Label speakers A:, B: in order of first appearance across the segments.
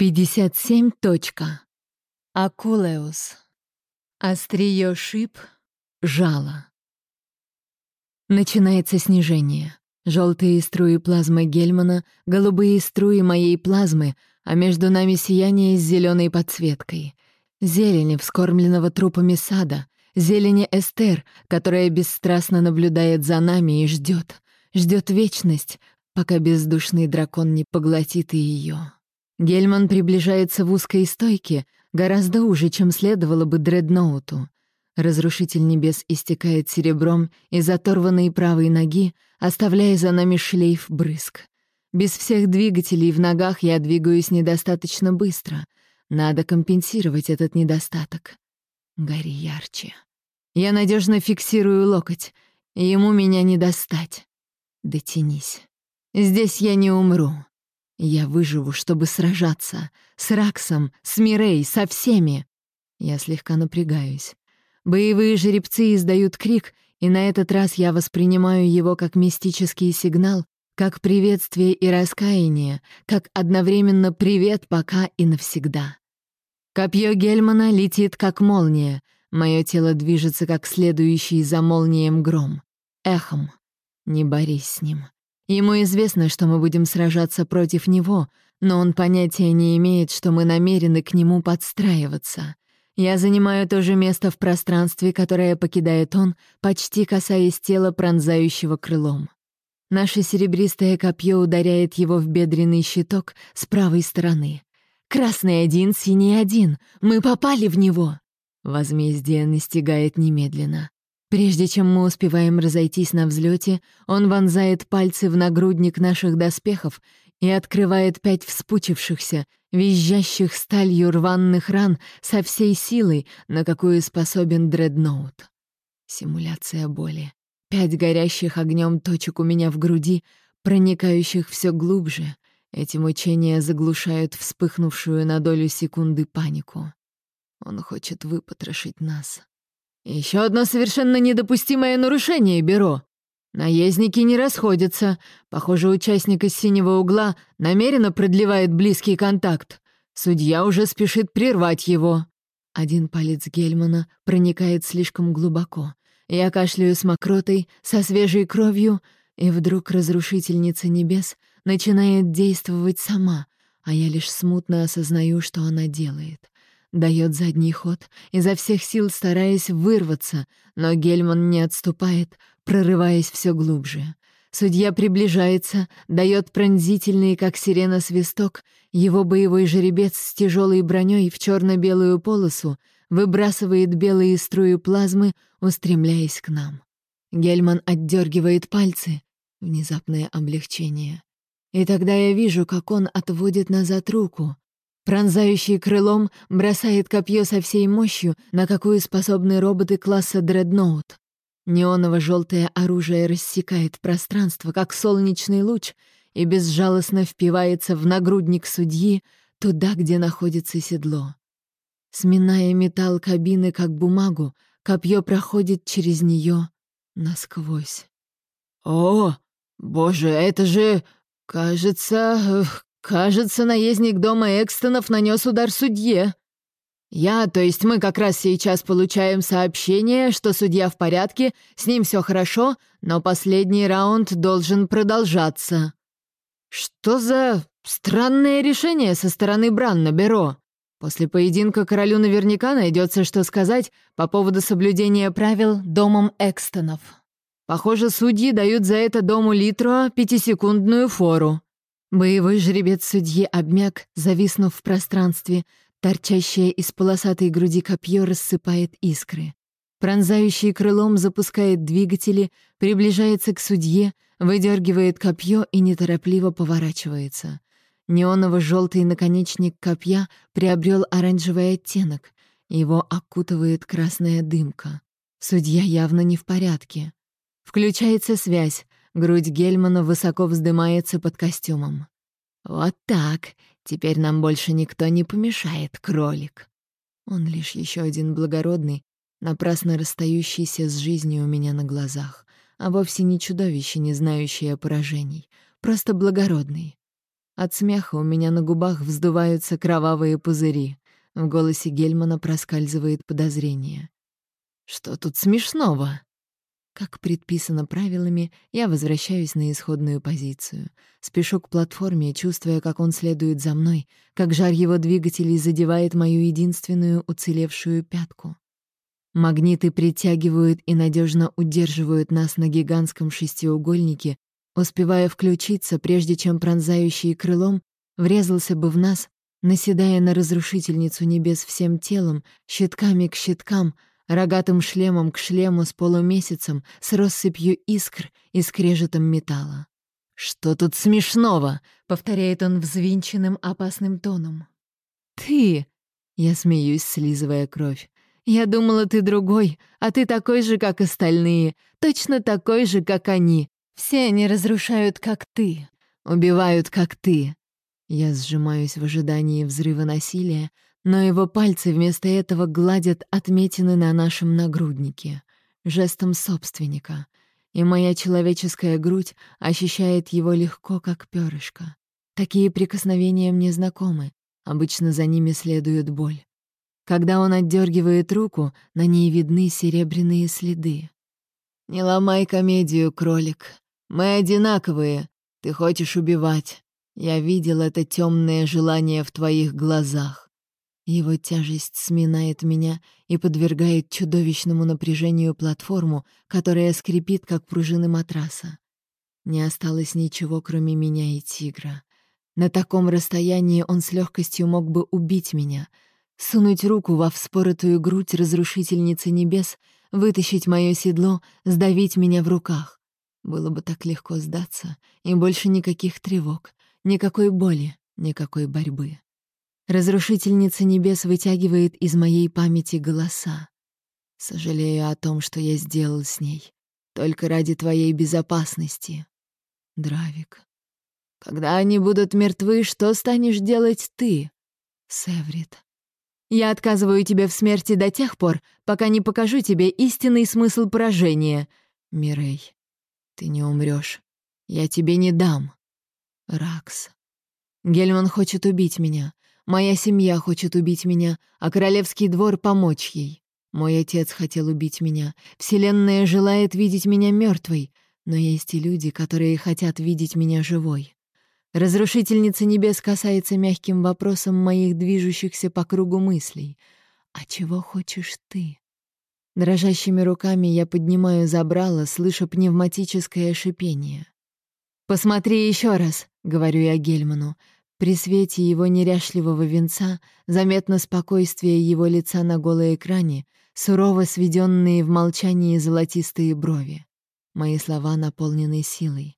A: 57. Точка. Акулеус. Остриё шип. Жало. Начинается снижение. Желтые струи плазмы Гельмана, голубые струи моей плазмы, а между нами сияние с зеленой подсветкой. Зелени вскормленного трупами сада, зелени Эстер, которая бесстрастно наблюдает за нами и ждет, ждет вечность, пока бездушный дракон не поглотит ее. Гельман приближается в узкой стойке, гораздо уже, чем следовало бы дредноуту. Разрушитель небес истекает серебром из оторванной правой ноги, оставляя за нами шлейф брызг. Без всех двигателей в ногах я двигаюсь недостаточно быстро. Надо компенсировать этот недостаток. Гори ярче. Я надежно фиксирую локоть. Ему меня не достать. Дотянись. Здесь я не умру. Я выживу, чтобы сражаться. С Раксом, с Мирей, со всеми. Я слегка напрягаюсь. Боевые жеребцы издают крик, и на этот раз я воспринимаю его как мистический сигнал, как приветствие и раскаяние, как одновременно привет пока и навсегда. Копье Гельмана летит как молния, мое тело движется как следующий за молнием гром. Эхом. Не борись с ним. Ему известно, что мы будем сражаться против него, но он понятия не имеет, что мы намерены к нему подстраиваться. Я занимаю то же место в пространстве, которое покидает он, почти касаясь тела, пронзающего крылом. Наше серебристое копье ударяет его в бедренный щиток с правой стороны. «Красный один, синий один! Мы попали в него!» Возмездие настигает немедленно. Прежде чем мы успеваем разойтись на взлете, он вонзает пальцы в нагрудник наших доспехов и открывает пять вспучившихся, визжащих сталью рваных ран со всей силой, на какую способен дредноут. Симуляция боли. Пять горящих огнем точек у меня в груди, проникающих все глубже. Эти мучения заглушают вспыхнувшую на долю секунды панику. Он хочет выпотрошить нас. Еще одно совершенно недопустимое нарушение, Бюро. Наездники не расходятся. Похоже, участник из синего угла намеренно продлевает близкий контакт. Судья уже спешит прервать его. Один палец Гельмана проникает слишком глубоко. Я кашляю с мокротой, со свежей кровью, и вдруг разрушительница небес начинает действовать сама, а я лишь смутно осознаю, что она делает — Дает задний ход, изо всех сил стараясь вырваться, но Гельман не отступает, прорываясь все глубже. Судья приближается, дает пронзительный, как сирена, свисток, его боевой жеребец с тяжелой броней в черно-белую полосу выбрасывает белые струи плазмы, устремляясь к нам. Гельман отдергивает пальцы. Внезапное облегчение. И тогда я вижу, как он отводит назад руку. Пронзающий крылом бросает копье со всей мощью, на какую способны роботы класса Дредноут. Неоново-желтое оружие рассекает пространство, как солнечный луч, и безжалостно впивается в нагрудник судьи, туда, где находится седло. Сминая металл кабины, как бумагу, копье проходит через нее насквозь. «О, боже, это же, кажется, «Кажется, наездник дома Экстонов нанес удар судье. Я, то есть мы как раз сейчас получаем сообщение, что судья в порядке, с ним все хорошо, но последний раунд должен продолжаться. Что за странное решение со стороны Бранна Беро? После поединка королю наверняка найдется, что сказать по поводу соблюдения правил домом Экстонов. Похоже, судьи дают за это дому Литро пятисекундную фору. Боевой жеребец судьи обмяк, зависнув в пространстве, торчащее из полосатой груди копье рассыпает искры. Пронзающий крылом запускает двигатели, приближается к судье, выдергивает копье и неторопливо поворачивается. Неоново-желтый наконечник копья приобрел оранжевый оттенок. Его окутывает красная дымка. Судья явно не в порядке. Включается связь. Грудь Гельмана высоко вздымается под костюмом. «Вот так. Теперь нам больше никто не помешает, кролик». Он лишь еще один благородный, напрасно расстающийся с жизнью у меня на глазах, а вовсе не чудовище, не знающее поражений, просто благородный. От смеха у меня на губах вздуваются кровавые пузыри. В голосе Гельмана проскальзывает подозрение. «Что тут смешного?» Как предписано правилами, я возвращаюсь на исходную позицию. Спешу к платформе, чувствуя, как он следует за мной, как жар его двигателей задевает мою единственную уцелевшую пятку. Магниты притягивают и надежно удерживают нас на гигантском шестиугольнике, успевая включиться, прежде чем пронзающий крылом врезался бы в нас, наседая на разрушительницу небес всем телом, щитками к щиткам — рогатым шлемом к шлему с полумесяцем, с россыпью искр и скрежетом металла. «Что тут смешного?» — повторяет он взвинченным опасным тоном. «Ты!» — я смеюсь, слизывая кровь. «Я думала, ты другой, а ты такой же, как остальные, точно такой же, как они. Все они разрушают, как ты, убивают, как ты». Я сжимаюсь в ожидании взрыва насилия, но его пальцы вместо этого гладят отметины на нашем нагруднике, жестом собственника, и моя человеческая грудь ощущает его легко, как перышко. Такие прикосновения мне знакомы, обычно за ними следует боль. Когда он отдергивает руку, на ней видны серебряные следы. «Не ломай комедию, кролик. Мы одинаковые. Ты хочешь убивать. Я видел это темное желание в твоих глазах. Его тяжесть сминает меня и подвергает чудовищному напряжению платформу, которая скрипит, как пружины матраса. Не осталось ничего, кроме меня и тигра. На таком расстоянии он с легкостью мог бы убить меня, сунуть руку во вспоротую грудь разрушительницы небес, вытащить мое седло, сдавить меня в руках. Было бы так легко сдаться, и больше никаких тревог, никакой боли, никакой борьбы. Разрушительница небес вытягивает из моей памяти голоса. Сожалею о том, что я сделал с ней. Только ради твоей безопасности. Дравик. Когда они будут мертвы, что станешь делать ты? Севрит. Я отказываю тебе в смерти до тех пор, пока не покажу тебе истинный смысл поражения. Мирей, ты не умрешь. Я тебе не дам. Ракс. Гельман хочет убить меня. Моя семья хочет убить меня, а королевский двор — помочь ей. Мой отец хотел убить меня. Вселенная желает видеть меня мертвой, но есть и люди, которые хотят видеть меня живой. Разрушительница небес касается мягким вопросом моих движущихся по кругу мыслей. «А чего хочешь ты?» Дрожащими руками я поднимаю забрало, слыша пневматическое шипение. «Посмотри еще раз», — говорю я Гельману. При свете его неряшливого венца заметно спокойствие его лица на голой экране, сурово сведенные в молчании золотистые брови. Мои слова наполнены силой.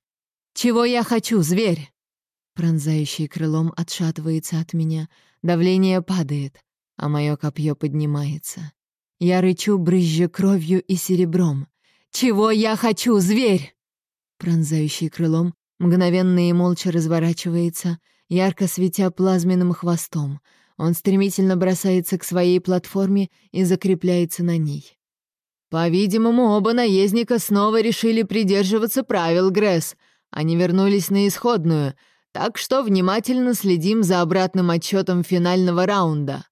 A: «Чего я хочу, зверь?» Пронзающий крылом отшатывается от меня, давление падает, а мое копье поднимается. Я рычу, брызжа кровью и серебром. «Чего я хочу, зверь?» Пронзающий крылом мгновенно и молча разворачивается — ярко светя плазменным хвостом. Он стремительно бросается к своей платформе и закрепляется на ней. «По-видимому, оба наездника снова решили придерживаться правил, Гресс. Они вернулись на исходную, так что внимательно следим за обратным отчетом финального раунда.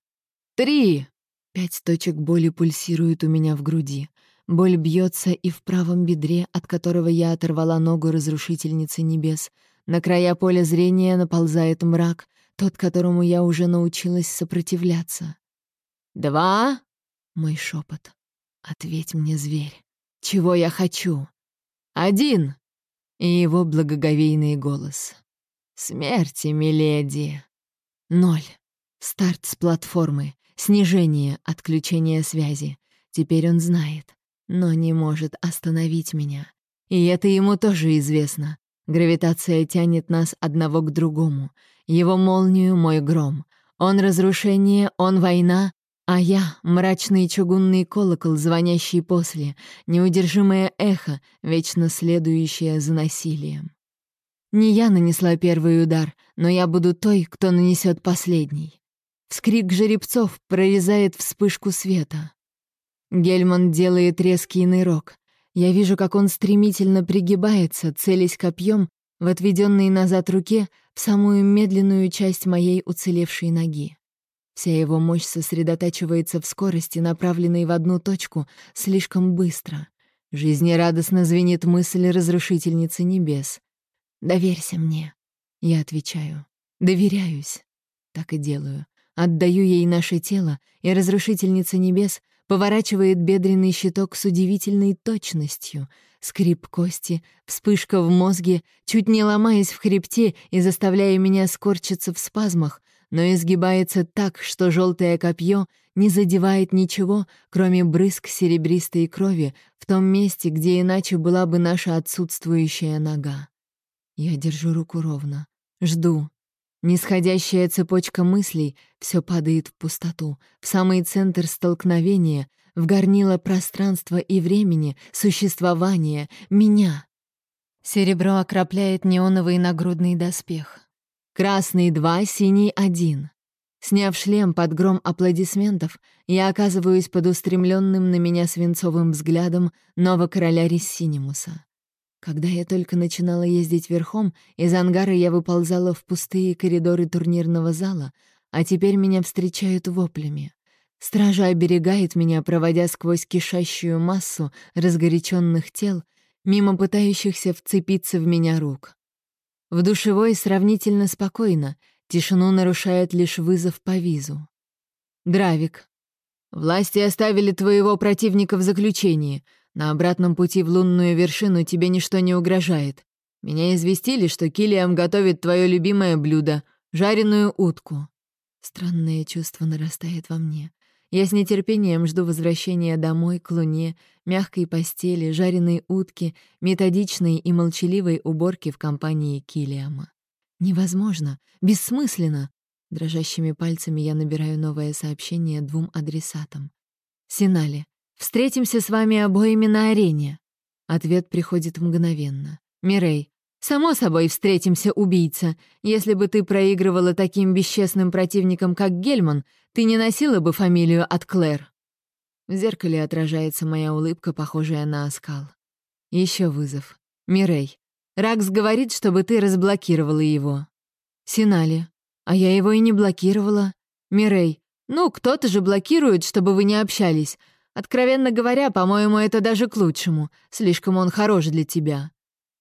A: Три!» Пять точек боли пульсируют у меня в груди. Боль бьется и в правом бедре, от которого я оторвала ногу разрушительницы небес — на края поля зрения наползает мрак, тот, которому я уже научилась сопротивляться. «Два?» — мой шепот. «Ответь мне, зверь, чего я хочу?» «Один!» — и его благоговейный голос. «Смерти, миледи!» Ноль. Старт с платформы. Снижение, отключение связи. Теперь он знает, но не может остановить меня. И это ему тоже известно. Гравитация тянет нас одного к другому. Его молнию — мой гром. Он разрушение, он война, а я — мрачный чугунный колокол, звонящий после, неудержимое эхо, вечно следующее за насилием. Не я нанесла первый удар, но я буду той, кто нанесет последний. Вскрик жеребцов прорезает вспышку света. Гельман делает резкий нырок. Я вижу, как он стремительно пригибается, целясь копьем в отведенной назад руке, в самую медленную часть моей уцелевшей ноги. Вся его мощь сосредотачивается в скорости, направленной в одну точку, слишком быстро. Жизнерадостно звенит мысль разрушительницы небес. «Доверься мне», — я отвечаю. «Доверяюсь». Так и делаю. Отдаю ей наше тело, и разрушительница небес поворачивает бедренный щиток с удивительной точностью. Скрип кости, вспышка в мозге, чуть не ломаясь в хребте и заставляя меня скорчиться в спазмах, но изгибается так, что желтое копье не задевает ничего, кроме брызг серебристой крови в том месте, где иначе была бы наша отсутствующая нога. Я держу руку ровно, жду. Нисходящая цепочка мыслей все падает в пустоту, в самый центр столкновения, в горнило пространства и времени, существования, меня. Серебро окропляет неоновый нагрудный доспех. Красный два, синий один. Сняв шлем под гром аплодисментов, я оказываюсь под устремленным на меня свинцовым взглядом нового короля Рессинимуса. Когда я только начинала ездить верхом, из ангара я выползала в пустые коридоры турнирного зала, а теперь меня встречают воплями. Стража оберегает меня, проводя сквозь кишащую массу разгоряченных тел, мимо пытающихся вцепиться в меня рук. В душевой сравнительно спокойно, тишину нарушает лишь вызов по визу. Дравик. «Власти оставили твоего противника в заключении. На обратном пути в лунную вершину тебе ничто не угрожает. Меня известили, что Килиам готовит твое любимое блюдо — жареную утку». Странное чувство нарастает во мне. Я с нетерпением жду возвращения домой, к луне, мягкой постели, жареной утки, методичной и молчаливой уборки в компании Килиама. Невозможно, бессмысленно. Дрожащими пальцами я набираю новое сообщение двум адресатам. Синали. Встретимся с вами обоими на арене. Ответ приходит мгновенно. Мирей. «Само собой, встретимся, убийца. Если бы ты проигрывала таким бесчестным противникам, как Гельман, ты не носила бы фамилию от Клэр». В зеркале отражается моя улыбка, похожая на оскал. Еще вызов. Мирей. Ракс говорит, чтобы ты разблокировала его. Синали. А я его и не блокировала. Мирей. Ну, кто-то же блокирует, чтобы вы не общались. Откровенно говоря, по-моему, это даже к лучшему. Слишком он хорош для тебя.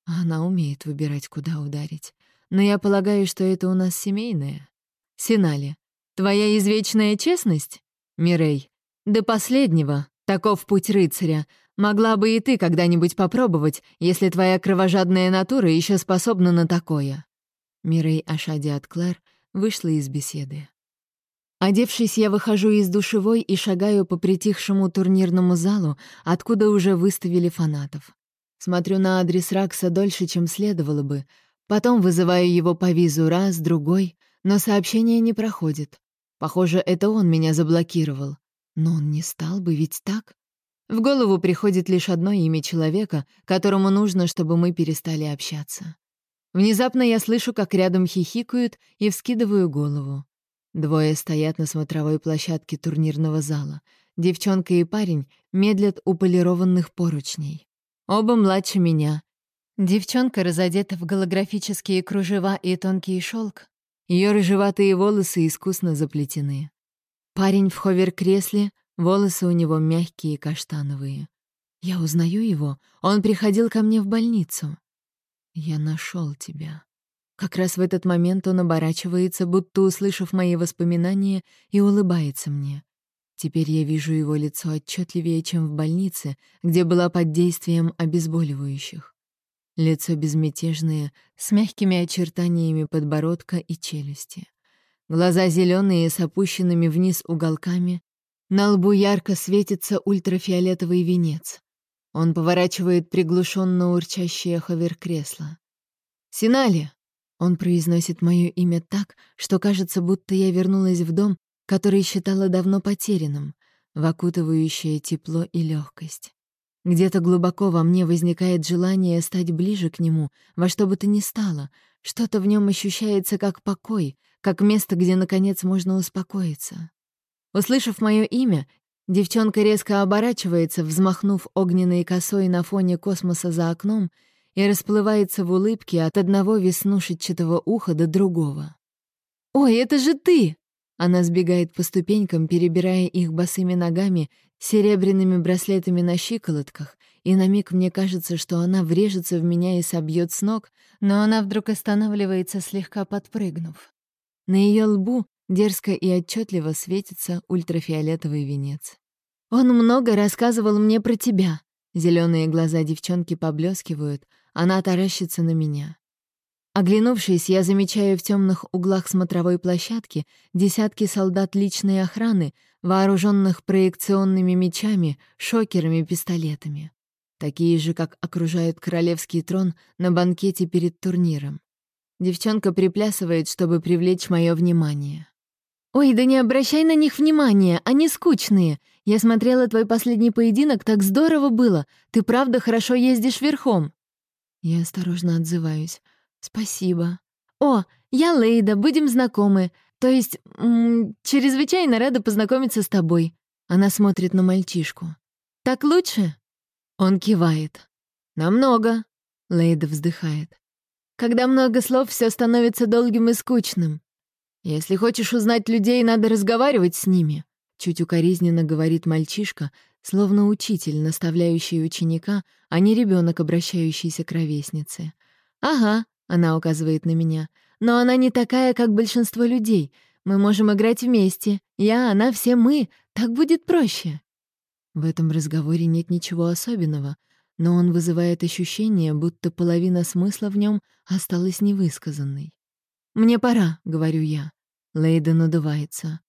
A: Она умеет выбирать, куда ударить. Но я полагаю, что это у нас семейное. Синали, твоя извечная честность? Мирей, до последнего. Таков путь рыцаря. Могла бы и ты когда-нибудь попробовать, если твоя кровожадная натура еще способна на такое. Мирей Ашади от Клэр вышла из беседы. Одевшись, я выхожу из душевой и шагаю по притихшему турнирному залу, откуда уже выставили фанатов. Смотрю на адрес Ракса дольше, чем следовало бы. Потом вызываю его по визу раз, другой, но сообщение не проходит. Похоже, это он меня заблокировал. Но он не стал бы, ведь так? В голову приходит лишь одно имя человека, которому нужно, чтобы мы перестали общаться. Внезапно я слышу, как рядом хихикают, и вскидываю голову. Двое стоят на смотровой площадке турнирного зала. Девчонка и парень медлят у полированных поручней. Оба младше меня. Девчонка разодета в голографические кружева и тонкий шелк. Ее рыжеватые волосы искусно заплетены. Парень в ховер-кресле, волосы у него мягкие каштановые. Я узнаю его, он приходил ко мне в больницу. Я нашел тебя. Как раз в этот момент он оборачивается, будто услышав мои воспоминания, и улыбается мне. Теперь я вижу его лицо отчетливее, чем в больнице, где была под действием обезболивающих. Лицо безмятежное, с мягкими очертаниями подбородка и челюсти. Глаза зеленые с опущенными вниз уголками. На лбу ярко светится ультрафиолетовый венец. Он поворачивает приглушенно урчащее ховер-кресло. «Синали!» Он произносит мое имя так, что кажется, будто я вернулась в дом который считала давно потерянным, в окутывающее тепло и легкость. Где-то глубоко во мне возникает желание стать ближе к нему, во что бы то ни стало. Что-то в нем ощущается как покой, как место, где, наконец, можно успокоиться. Услышав мое имя, девчонка резко оборачивается, взмахнув огненной косой на фоне космоса за окном, и расплывается в улыбке от одного веснушечатого уха до другого. «Ой, это же ты!» Она сбегает по ступенькам, перебирая их босыми ногами, серебряными браслетами на щиколотках, и на миг мне кажется, что она врежется в меня и собьет с ног, но она вдруг останавливается, слегка подпрыгнув. На ее лбу дерзко и отчетливо светится ультрафиолетовый венец. «Он много рассказывал мне про тебя». Зеленые глаза девчонки поблескивают, она таращится на меня. Оглянувшись, я замечаю в темных углах смотровой площадки десятки солдат личной охраны, вооруженных проекционными мечами, шокерами, пистолетами. Такие же, как окружают королевский трон на банкете перед турниром. Девчонка приплясывает, чтобы привлечь мое внимание. «Ой, да не обращай на них внимания, они скучные. Я смотрела твой последний поединок, так здорово было. Ты правда хорошо ездишь верхом». Я осторожно отзываюсь. «Спасибо». «О, я Лейда, будем знакомы. То есть, м -м, чрезвычайно рада познакомиться с тобой». Она смотрит на мальчишку. «Так лучше?» Он кивает. «Намного», — Лейда вздыхает. «Когда много слов, все становится долгим и скучным. «Если хочешь узнать людей, надо разговаривать с ними», — чуть укоризненно говорит мальчишка, словно учитель, наставляющий ученика, а не ребенок, обращающийся к ровеснице. «Ага», — она указывает на меня, — «но она не такая, как большинство людей. Мы можем играть вместе. Я, она, все мы. Так будет проще». В этом разговоре нет ничего особенного, но он вызывает ощущение, будто половина смысла в нем осталась невысказанной. «Мне пора», — говорю я. Лейда надувается.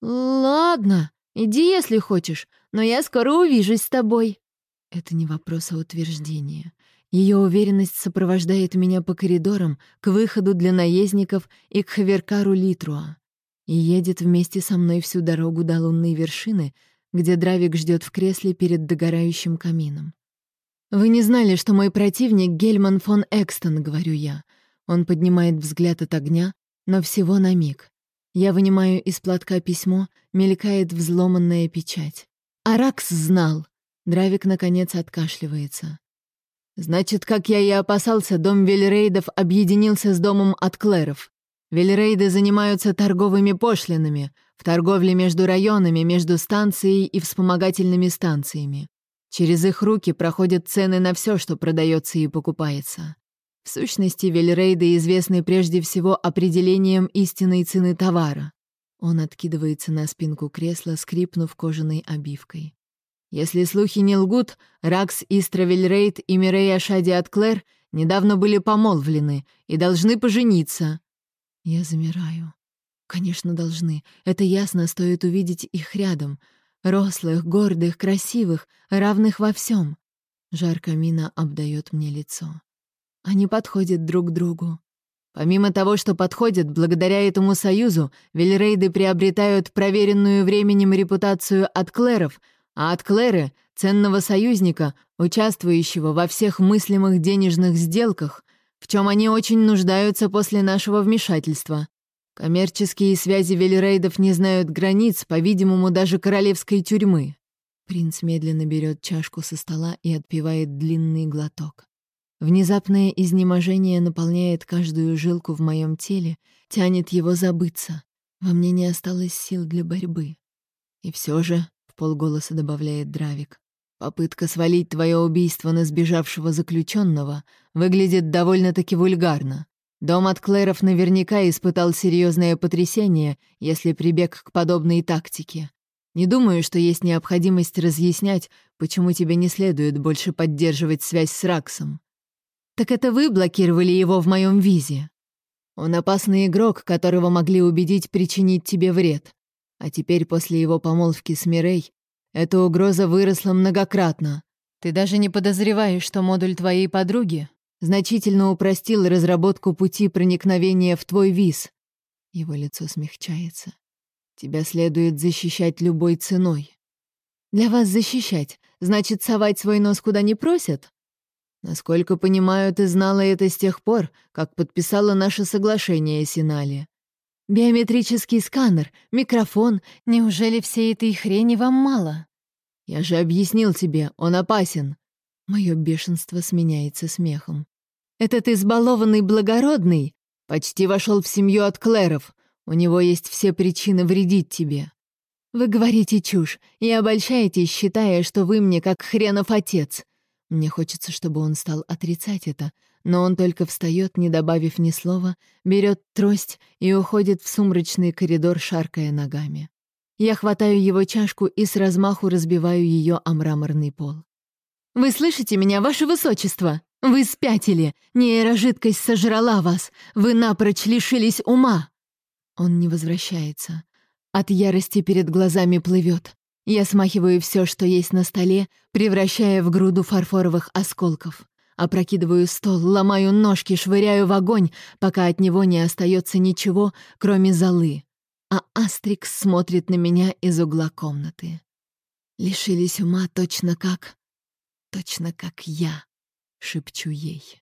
A: «Ладно, иди, если хочешь, но я скоро увижусь с тобой». Это не вопрос, а утверждение. Ее уверенность сопровождает меня по коридорам, к выходу для наездников и к Хаверкару Литруа. И едет вместе со мной всю дорогу до лунной вершины, где Дравик ждет в кресле перед догорающим камином. «Вы не знали, что мой противник — Гельман фон Экстон», — говорю я. Он поднимает взгляд от огня, но всего на миг. Я вынимаю из платка письмо, мелькает взломанная печать. Аракс знал. Дравик, наконец, откашливается. Значит, как я и опасался, дом Вильрейдов объединился с домом Атклеров. Вильрейды занимаются торговыми пошлинами, в торговле между районами, между станцией и вспомогательными станциями. Через их руки проходят цены на все, что продается и покупается. В сущности, вельрейды известны прежде всего определением истинной цены товара. Он откидывается на спинку кресла, скрипнув кожаной обивкой. Если слухи не лгут, Ракс Истравельрейд и Мирей Ашади Атклер недавно были помолвлены и должны пожениться. Я замираю. Конечно, должны. Это ясно, стоит увидеть их рядом. Рослых, гордых, красивых, равных во всем. Жар камина обдает мне лицо. Они подходят друг к другу. Помимо того, что подходят, благодаря этому союзу вельрейды приобретают проверенную временем репутацию от клеров, а от клеры — ценного союзника, участвующего во всех мыслимых денежных сделках, в чем они очень нуждаются после нашего вмешательства. Коммерческие связи велерейдов не знают границ, по-видимому, даже королевской тюрьмы. Принц медленно берет чашку со стола и отпивает длинный глоток. Внезапное изнеможение наполняет каждую жилку в моем теле, тянет его забыться. Во мне не осталось сил для борьбы. И все же, — в полголоса добавляет Дравик, попытка свалить твое убийство на сбежавшего заключенного выглядит довольно-таки вульгарно. Дом от Клэров наверняка испытал серьезное потрясение, если прибег к подобной тактике. Не думаю, что есть необходимость разъяснять, почему тебе не следует больше поддерживать связь с Раксом. Так это вы блокировали его в моем визе. Он опасный игрок, которого могли убедить причинить тебе вред. А теперь после его помолвки с Мирей эта угроза выросла многократно. Ты даже не подозреваешь, что модуль твоей подруги значительно упростил разработку пути проникновения в твой виз. Его лицо смягчается. Тебя следует защищать любой ценой. Для вас защищать, значит, совать свой нос куда не просят? Насколько понимаю, ты знала это с тех пор, как подписала наше соглашение, Синали. Биометрический сканер, микрофон, неужели всей этой хрени вам мало? Я же объяснил тебе, он опасен. Мое бешенство сменяется смехом. Этот избалованный благородный почти вошел в семью от Клэров. У него есть все причины вредить тебе. Вы говорите чушь и обольщаетесь, считая, что вы мне как хренов отец. Мне хочется, чтобы он стал отрицать это, но он только встает, не добавив ни слова, берет трость и уходит в сумрачный коридор, шаркая ногами. Я хватаю его чашку и с размаху разбиваю ее о мраморный пол. «Вы слышите меня, ваше высочество? Вы спятили! Нейрожидкость сожрала вас! Вы напрочь лишились ума!» Он не возвращается. От ярости перед глазами плывет. Я смахиваю все, что есть на столе, превращая в груду фарфоровых осколков. Опрокидываю стол, ломаю ножки, швыряю в огонь, пока от него не остается ничего, кроме золы. А Астрикс смотрит на меня из угла комнаты. Лишились ума точно как... Точно как я, шепчу ей.